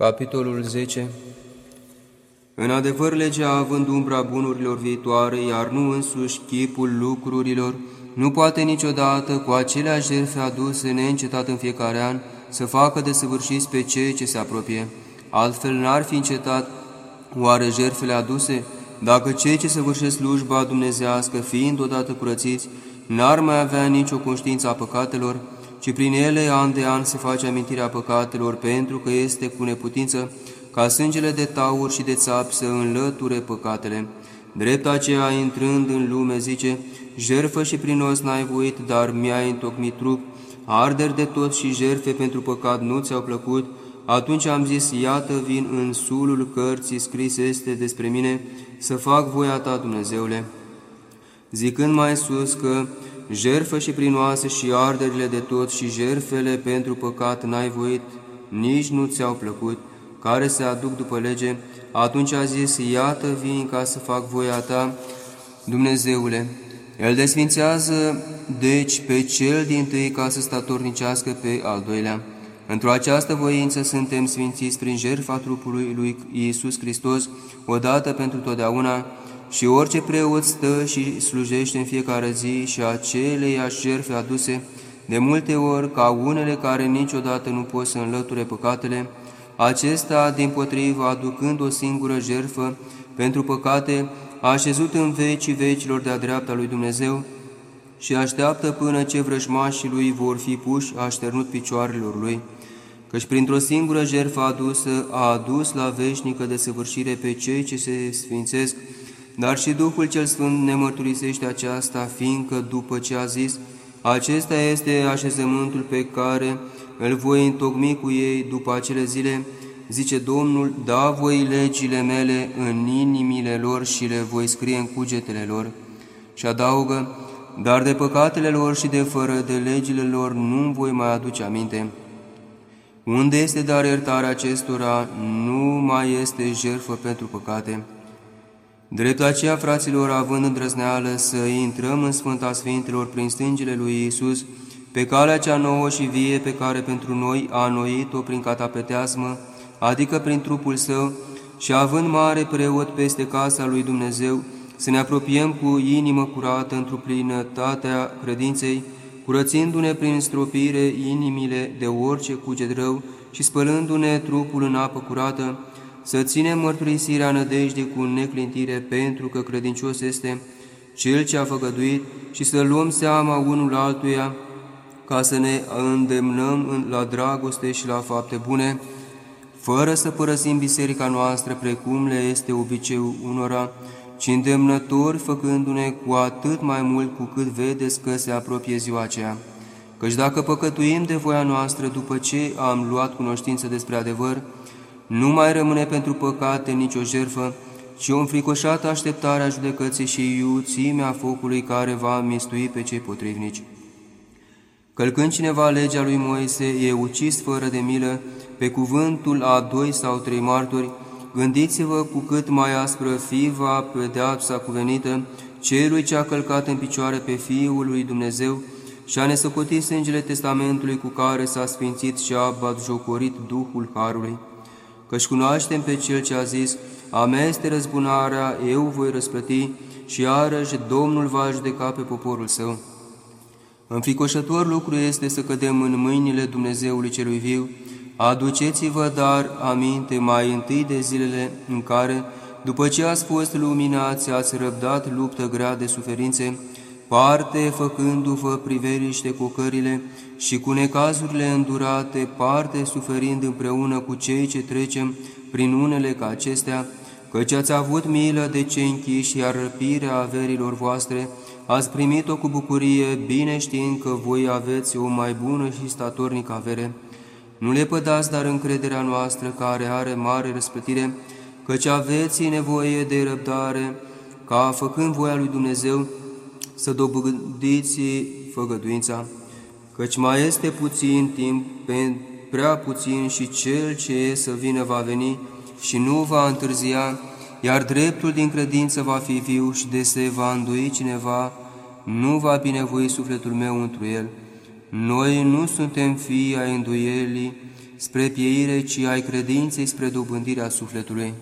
Capitolul 10 În adevăr, legea având umbra bunurilor viitoare, iar nu însuși chipul lucrurilor, nu poate niciodată, cu aceleași jertfe aduse neîncetat în fiecare an, să facă de săvârșiți pe cei ce se apropie. Altfel n-ar fi încetat oare jertfele aduse, dacă cei ce săvârșesc slujba dumnezească, fiind odată curățiți, n-ar mai avea nicio conștiință a păcatelor, ci prin ele an de an se face amintirea păcatelor, pentru că este cu neputință ca sângele de taur și de țap să înlăture păcatele. Drept aceea, intrând în lume, zice, jerfă și prin os n-ai voit, dar mi-ai întocmit trup, arderi de tot și jerfe pentru păcat nu ți-au plăcut, atunci am zis, iată vin în sulul cărții scris este despre mine, să fac voia ta, Dumnezeule. Zicând mai sus că jerfă și prinoase și arderile de tot și jerfele pentru păcat n-ai voit, nici nu ți-au plăcut, care se aduc după lege, atunci a zis, iată vin ca să fac voia ta, Dumnezeule. El desfințează, deci, pe cel din tâi ca să statornicească pe al doilea. Într-o această voință suntem sfințiți prin jertfa trupului lui Iisus Hristos, odată pentru totdeauna, și orice preot stă și slujește în fiecare zi și aceleiași jertfe aduse, de multe ori ca unele care niciodată nu pot să înlăture păcatele, acesta, din potrivă, aducând o singură jertfă pentru păcate, a așezut în vecii vecilor de-a dreapta lui Dumnezeu și așteaptă până ce vrăjmașii lui vor fi puși așternut picioarelor lui, căci printr-o singură jertfă adusă a adus la veșnică desăvârșire pe cei ce se sfințesc, dar și Duhul cel Sfânt ne mărturisește aceasta, fiindcă după ce a zis, acesta este așezământul pe care îl voi întocmi cu ei după acele zile, zice Domnul, da voi legile mele în inimile lor și le voi scrie în cugetele lor. Și adaugă, dar de păcatele lor și de fără de legile lor nu voi mai aduce aminte. Unde este dar iertarea acestora, nu mai este jertfă pentru păcate. Drept aceea, fraților, având îndrăzneală să intrăm în Sfânta Sfintelor prin stângile lui Iisus, pe calea cea nouă și vie pe care pentru noi a anoit-o prin catapeteasmă, adică prin trupul său, și având mare preot peste casa lui Dumnezeu, să ne apropiem cu inimă curată într-o plinătatea credinței, curățindu-ne prin stropire inimile de orice cuget rău și spălându-ne trupul în apă curată, să ținem mărturisirea nădejdei cu neclintire, pentru că credincios este Cel ce a făgăduit și să luăm seama unul altuia, ca să ne îndemnăm la dragoste și la fapte bune, fără să părăsim biserica noastră precum le este obiceiul unora, ci îndemnători făcându-ne cu atât mai mult cu cât vedeți că se apropie ziua aceea. Căci dacă păcătuim de voia noastră după ce am luat cunoștință despre adevăr, nu mai rămâne pentru păcate nicio jerfă, ci o înfricoșată așteptare a judecății și iuțimea focului care va mistui pe cei potrivnici. Călcând cineva legea lui Moise, e ucis fără de milă, pe cuvântul a doi sau trei martori, gândiți-vă cu cât mai aspră fi va pedeapsa cuvenită celui ce a călcat în picioare pe Fiul lui Dumnezeu și a nesăcotit sângele testamentului cu care s-a sfințit și a batjocorit Duhul Harului. Căci cunoaștem pe Cel ce a zis, a mea este răzbunarea, eu voi răsplăti și iarăși Domnul va judeca pe poporul său. Înfricoșător lucru este să cădem în mâinile Dumnezeului celui viu, aduceți-vă dar aminte mai întâi de zilele în care, după ce ați fost luminați, ați răbdat luptă grea de suferințe, parte făcându-vă priveliște cu cările și cu necazurile îndurate, parte suferind împreună cu cei ce trecem prin unele ca acestea, căci ați avut milă de cei închiși, iar răpirea averilor voastre ați primit-o cu bucurie, bine știind că voi aveți o mai bună și statornică avere. Nu le pădați dar încrederea noastră, care are mare răspătire, căci aveți nevoie de răbdare, ca, făcând voia lui Dumnezeu, să dobândiți făgăduința, căci mai este puțin timp, prea puțin și cel ce e să vină va veni și nu va întârzia, iar dreptul din credință va fi viu și de se va îndoi cineva, nu va binevoi sufletul meu întru el. Noi nu suntem fii ai îndoielii, spre pieire, ci ai credinței spre dobândirea sufletului.